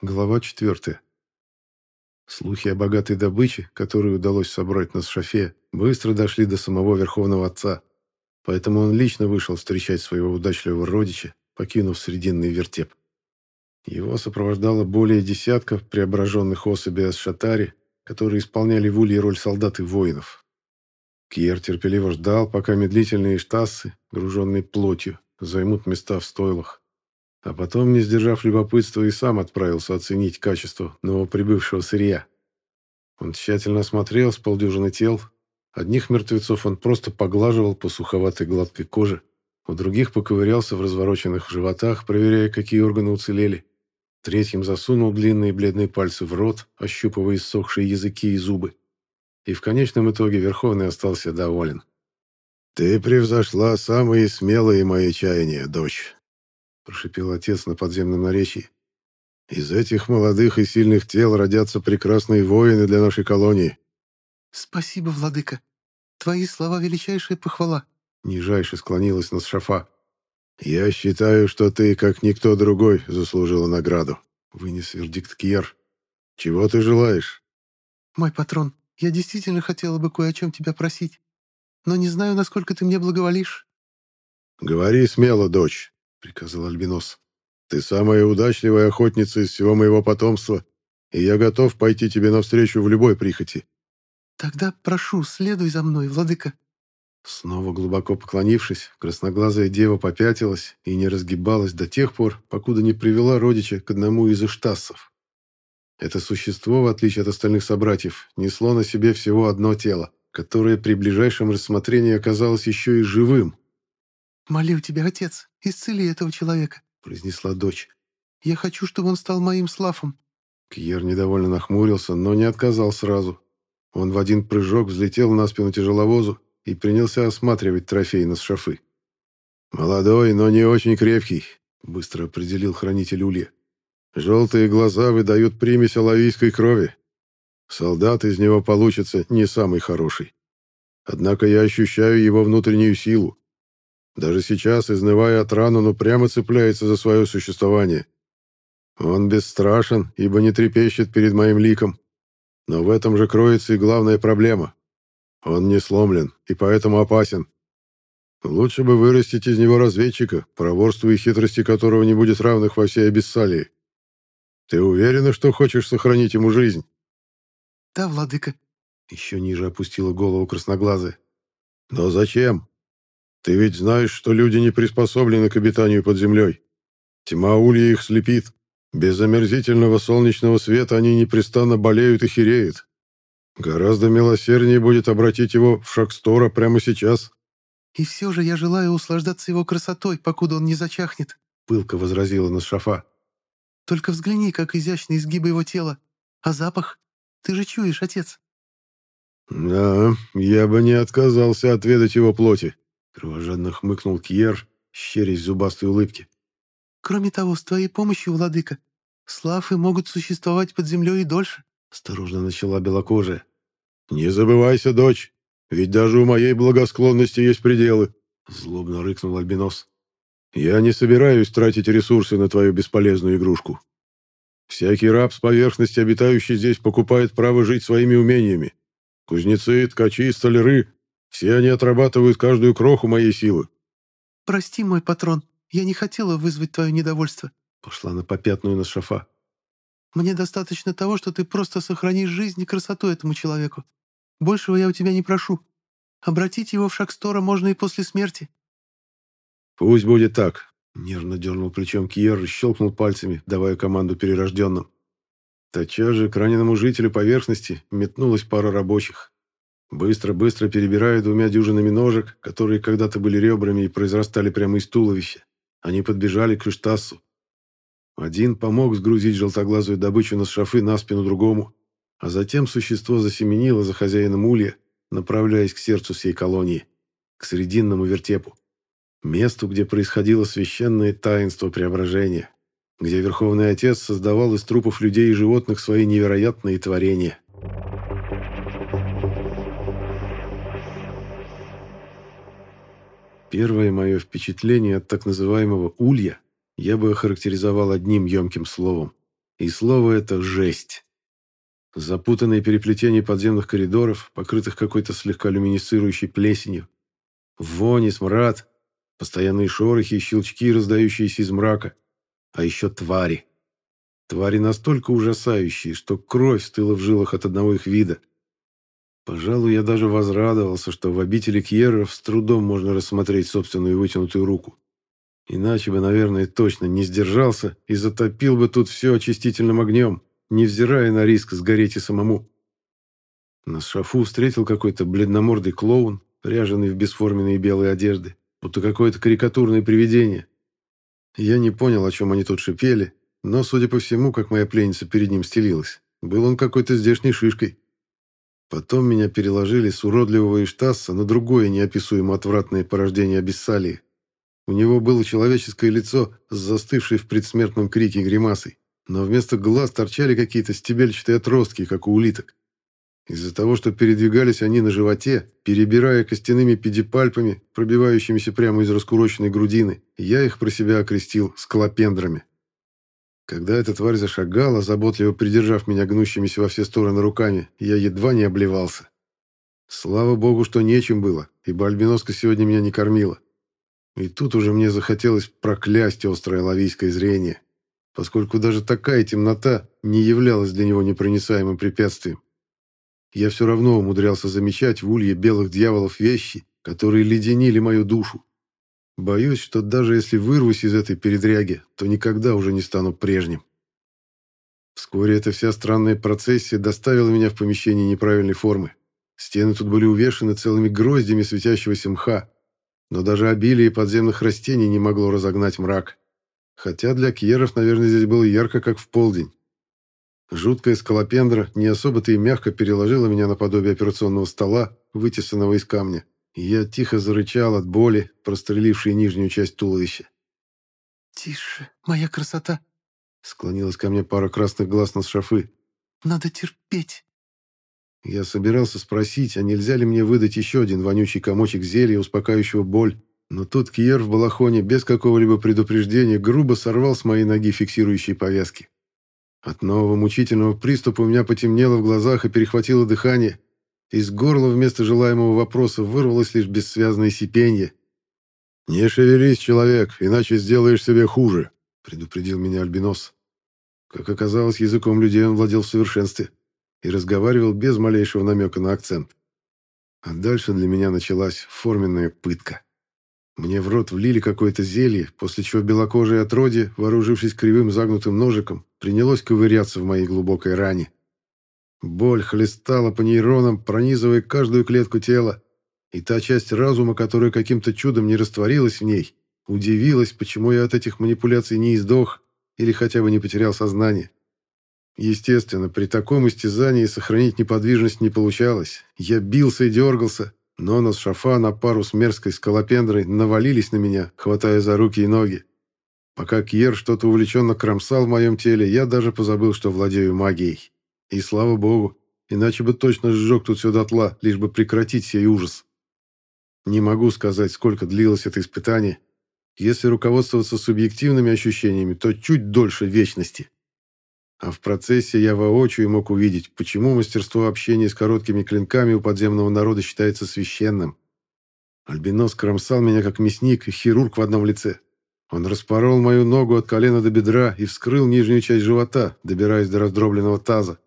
Глава 4. Слухи о богатой добыче, которую удалось собрать на шафе, быстро дошли до самого Верховного Отца, поэтому он лично вышел встречать своего удачливого родича, покинув срединный вертеп. Его сопровождало более десятка преображенных особей Асшатари, которые исполняли в Улье роль солдат и воинов. Кьер терпеливо ждал, пока медлительные штассы, груженные плотью, займут места в стойлах а потом, не сдержав любопытства, и сам отправился оценить качество новоприбывшего сырья. Он тщательно осмотрел с полдюжины тел. Одних мертвецов он просто поглаживал по суховатой гладкой коже, у других поковырялся в развороченных животах, проверяя, какие органы уцелели. Третьим засунул длинные бледные пальцы в рот, ощупывая иссохшие языки и зубы. И в конечном итоге Верховный остался доволен. «Ты превзошла самые смелые мои чаяния, дочь», прошипел отец на подземном наречии. «Из этих молодых и сильных тел родятся прекрасные воины для нашей колонии». «Спасибо, владыка. Твои слова — величайшая похвала», — нижайше склонилась над шафа. «Я считаю, что ты, как никто другой, заслужила награду», — вынес вердикт Кьер. «Чего ты желаешь?» «Мой патрон, я действительно хотела бы кое о чем тебя просить, но не знаю, насколько ты мне благоволишь». «Говори смело, дочь. — приказал Альбинос. «Ты самая удачливая охотница из всего моего потомства, и я готов пойти тебе навстречу в любой прихоти». «Тогда прошу, следуй за мной, владыка». Снова глубоко поклонившись, красноглазая дева попятилась и не разгибалась до тех пор, покуда не привела родича к одному из иштассов. Это существо, в отличие от остальных собратьев, несло на себе всего одно тело, которое при ближайшем рассмотрении оказалось еще и живым, «Молю тебя, отец, исцели этого человека», — произнесла дочь. «Я хочу, чтобы он стал моим слафом». Кьер недовольно нахмурился, но не отказал сразу. Он в один прыжок взлетел на спину тяжеловозу и принялся осматривать трофей на шафы. «Молодой, но не очень крепкий», — быстро определил хранитель улья. «Желтые глаза выдают примесь алавийской крови. Солдат из него получится не самый хороший. Однако я ощущаю его внутреннюю силу. Даже сейчас, изнывая от ран, он упрямо цепляется за свое существование. Он бесстрашен, ибо не трепещет перед моим ликом. Но в этом же кроется и главная проблема. Он не сломлен и поэтому опасен. Лучше бы вырастить из него разведчика, проворству и хитрости которого не будет равных во всей Абиссалии. Ты уверена, что хочешь сохранить ему жизнь? Да, владыка. Еще ниже опустила голову красноглазая. Но зачем? Ты ведь знаешь, что люди не приспособлены к обитанию под землей. Тьма улья их слепит. Без омерзительного солнечного света они непрестанно болеют и хереют. Гораздо милосерднее будет обратить его в Шакстора прямо сейчас. «И все же я желаю услаждаться его красотой, покуда он не зачахнет», — пылко возразила Насшафа. «Только взгляни, как изящны изгибы его тела. А запах? Ты же чуешь, отец?» «Да, я бы не отказался отведать его плоти», Кровожадно хмыкнул Кьер, щерясь зубастой улыбки. «Кроме того, с твоей помощью, владыка, славы могут существовать под землей и дольше», — осторожно начала белокожая. «Не забывайся, дочь, ведь даже у моей благосклонности есть пределы», — злобно рыкнул Альбинос. «Я не собираюсь тратить ресурсы на твою бесполезную игрушку. Всякий раб с поверхности, обитающий здесь, покупает право жить своими умениями. Кузнецы, ткачи, столяры все они отрабатывают каждую кроху моей силы. «Прости, мой патрон, я не хотела вызвать твое недовольство», — пошла на попятную на шафа. «Мне достаточно того, что ты просто сохранишь жизнь и красоту этому человеку. Большего я у тебя не прошу. Обратить его в Шакстора можно и после смерти». «Пусть будет так», — нервно дернул плечом Кьер и щелкнул пальцами, давая команду перерожденным. Тотчас же к раненому жителю поверхности метнулась пара рабочих. Быстро-быстро перебирая двумя дюжинами ножек, которые когда-то были ребрами и произрастали прямо из туловища, они подбежали к Иштасу. Один помог сгрузить желтоглазую добычу на шафы на спину другому, а затем существо засеменило за хозяином улья, направляясь к сердцу всей колонии, к срединному вертепу, месту, где происходило священное таинство преображения, где Верховный Отец создавал из трупов людей и животных свои невероятные творения. Первое мое впечатление от так называемого «улья» я бы охарактеризовал одним емким словом И слово это «жесть». Запутанные переплетения подземных коридоров, покрытых какой-то слегка люминесцирующей плесенью. Вонь и смрад, постоянные шорохи и щелчки, раздающиеся из мрака. А еще твари. Твари настолько ужасающие, что кровь стыла в жилах от одного их вида. Пожалуй, я даже возрадовался, что в обители Кьерров с трудом можно рассмотреть собственную вытянутую руку. Иначе бы, наверное, точно не сдержался и затопил бы тут все очистительным огнем, невзирая на риск сгореть и самому. На шафу встретил какой-то бледномордый клоун, ряженый в бесформенные белые одежды, будто какое-то карикатурное привидение. Я не понял, о чем они тут шипели, но, судя по всему, как моя пленница перед ним стелилась, был он какой-то здешней шишкой. Потом меня переложили с уродливого Иштаса на другое неописуемо отвратное порождение Абиссалии. У него было человеческое лицо с застывшей в предсмертном крике гримасой, но вместо глаз торчали какие-то стебельчатые отростки, как у улиток. Из-за того, что передвигались они на животе, перебирая костяными педипальпами, пробивающимися прямо из раскуроченной грудины, я их про себя окрестил скалопендрами. Когда эта тварь зашагала, заботливо придержав меня гнущимися во все стороны руками, я едва не обливался. Слава богу, что нечем было, ибо альбиноска сегодня меня не кормила. И тут уже мне захотелось проклясть острое лавийское зрение, поскольку даже такая темнота не являлась для него непроницаемым препятствием. Я все равно умудрялся замечать в улье белых дьяволов вещи, которые леденили мою душу. Боюсь, что даже если вырвусь из этой передряги, то никогда уже не стану прежним. Вскоре эта вся странная процессия доставила меня в помещение неправильной формы. Стены тут были увешаны целыми гроздями светящегося мха, но даже обилие подземных растений не могло разогнать мрак. Хотя для кьеров, наверное, здесь было ярко, как в полдень. Жуткая скалопендра не особо-то и мягко переложила меня наподобие операционного стола, вытесанного из камня. Я тихо зарычал от боли, прострелившей нижнюю часть туловища. «Тише, моя красота!» Склонилась ко мне пара красных глаз на шафы. «Надо терпеть!» Я собирался спросить, а нельзя ли мне выдать еще один вонючий комочек зелья, успокаивающего боль, но тут Кьер в балахоне без какого-либо предупреждения грубо сорвал с моей ноги фиксирующие повязки. От нового мучительного приступа у меня потемнело в глазах и перехватило дыхание. Из горла вместо желаемого вопроса вырвалось лишь бессвязное сипенье. «Не шевелись, человек, иначе сделаешь себе хуже», — предупредил меня Альбинос. Как оказалось, языком людей он владел в совершенстве и разговаривал без малейшего намека на акцент. А дальше для меня началась форменная пытка. Мне в рот влили какое-то зелье, после чего белокожее отродье, вооружившись кривым загнутым ножиком, принялось ковыряться в моей глубокой ране. Боль хлестала по нейронам, пронизывая каждую клетку тела, и та часть разума, которая каким-то чудом не растворилась в ней, удивилась, почему я от этих манипуляций не издох или хотя бы не потерял сознание. Естественно, при таком истязании сохранить неподвижность не получалось. Я бился и дергался, но на шафа на пару с мерзкой скалопендрой навалились на меня, хватая за руки и ноги. Пока Кьер что-то увлеченно кромсал в моем теле, я даже позабыл, что владею магией. И слава богу, иначе бы точно сжег тут все дотла, лишь бы прекратить сей ужас. Не могу сказать, сколько длилось это испытание. Если руководствоваться субъективными ощущениями, то чуть дольше вечности. А в процессе я воочию мог увидеть, почему мастерство общения с короткими клинками у подземного народа считается священным. Альбинос кромсал меня как мясник и хирург в одном лице. Он распорол мою ногу от колена до бедра и вскрыл нижнюю часть живота, добираясь до раздробленного таза.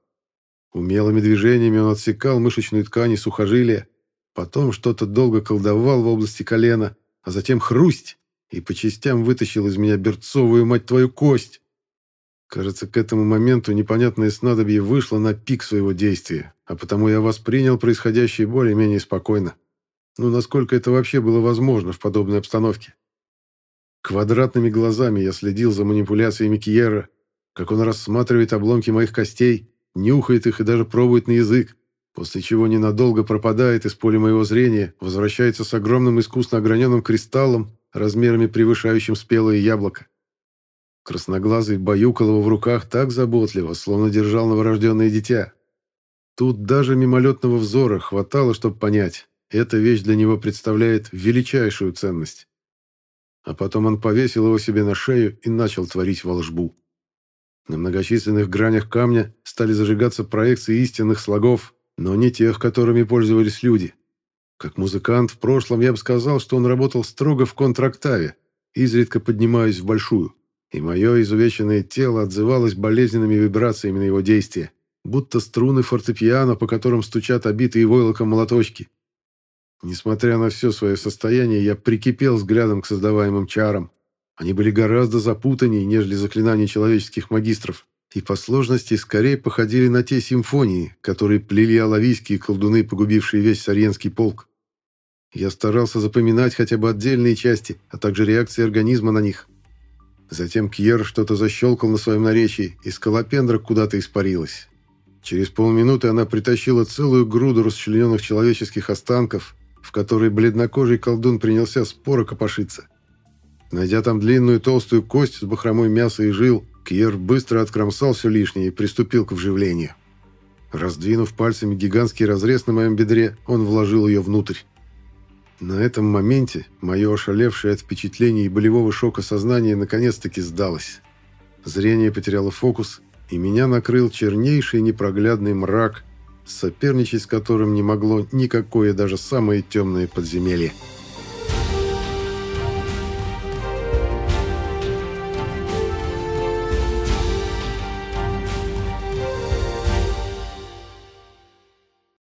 Умелыми движениями он отсекал мышечную ткань и сухожилия, потом что-то долго колдовал в области колена, а затем хрусть, и по частям вытащил из меня берцовую, мать твою, кость. Кажется, к этому моменту непонятное снадобье вышло на пик своего действия, а потому я воспринял происходящее более-менее спокойно. Ну, насколько это вообще было возможно в подобной обстановке. Квадратными глазами я следил за манипуляциями Кьера, как он рассматривает обломки моих костей, нюхает их и даже пробует на язык, после чего ненадолго пропадает из поля моего зрения, возвращается с огромным искусно ограненным кристаллом, размерами превышающим спелое яблоко. Красноглазый баюкал его в руках так заботливо, словно держал новорожденное дитя. Тут даже мимолетного взора хватало, чтобы понять, эта вещь для него представляет величайшую ценность. А потом он повесил его себе на шею и начал творить волшбу. На многочисленных гранях камня стали зажигаться проекции истинных слогов, но не тех, которыми пользовались люди. Как музыкант в прошлом я бы сказал, что он работал строго в контрактаве, изредка поднимаясь в большую, и мое изувеченное тело отзывалось болезненными вибрациями на его действия, будто струны фортепиано, по которым стучат обитые войлоком молоточки. Несмотря на все свое состояние, я прикипел взглядом к создаваемым чарам. Они были гораздо запутаннее, нежели заклинания человеческих магистров, и по сложности скорее походили на те симфонии, которые плели алавийские колдуны, погубившие весь Сарьенский полк. Я старался запоминать хотя бы отдельные части, а также реакции организма на них. Затем Кьер что-то защелкал на своем наречии, и скалопендра куда-то испарилась. Через полминуты она притащила целую груду расчлененных человеческих останков, в которой бледнокожий колдун принялся споро копошиться. Найдя там длинную толстую кость с бахромой мяса и жил, Кьер быстро откромсал все лишнее и приступил к вживлению. Раздвинув пальцами гигантский разрез на моем бедре, он вложил ее внутрь. На этом моменте мое ошалевшее от впечатлений и болевого шока сознание наконец-таки сдалось. Зрение потеряло фокус, и меня накрыл чернейший непроглядный мрак, соперничать с которым не могло никакое даже самое темное подземелье.